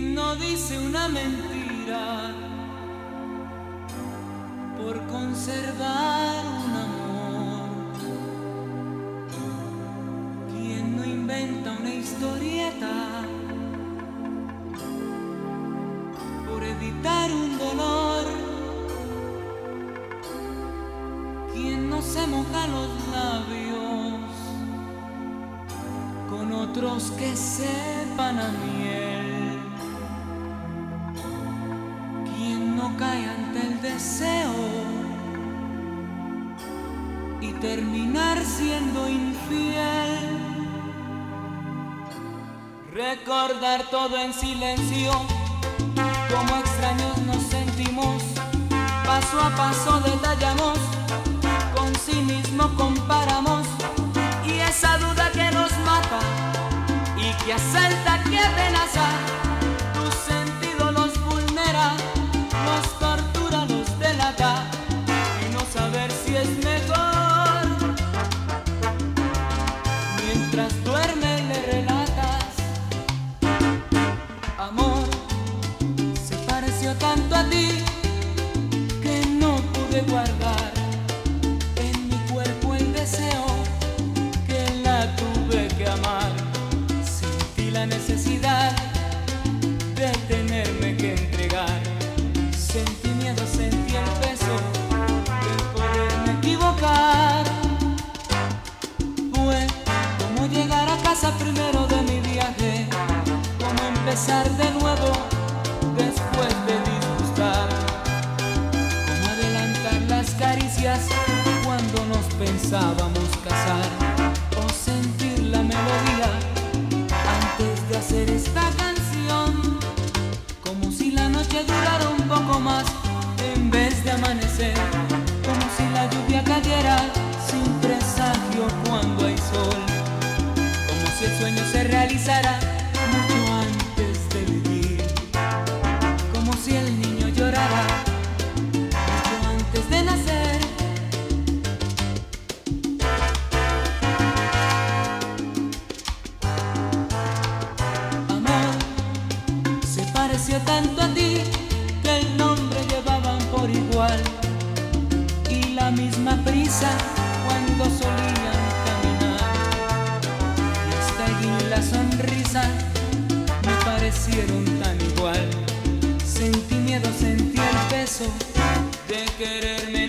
quien no dice una mentira por conservar un amor, quien no inventa una historieta por evitar un dolor, quien no se moja los labios con otros que sepan a miel, cae ante el deseo y terminar siendo infiel. Recordar todo en silencio, como extraños nos sentimos, paso a paso detallamos, con sí mismo comparamos, y esa duda que nos mata y que asalta, que amenaza, Mientras duerme le relatas, amor, se pareció tanto a ti que no pude guardar casa primero de mi viaje, como empezar de nuevo después de disgustar, como adelantar las caricias cuando nos pensábamos casar, o sentir la melodía antes de hacer esta canción, como si la noche durara un poco más en vez de amanecer, como si la lluvia cayera sin presagio cuando hay sol, si el sueño se realizara mucho antes de vivir, como si el niño llorara mucho antes de nacer. Amor, se pareció tanto a ti que el nombre llevaban por igual y la misma prisa cuando solían me parecieron tan igual. Sentí miedo, sentí el peso de quererme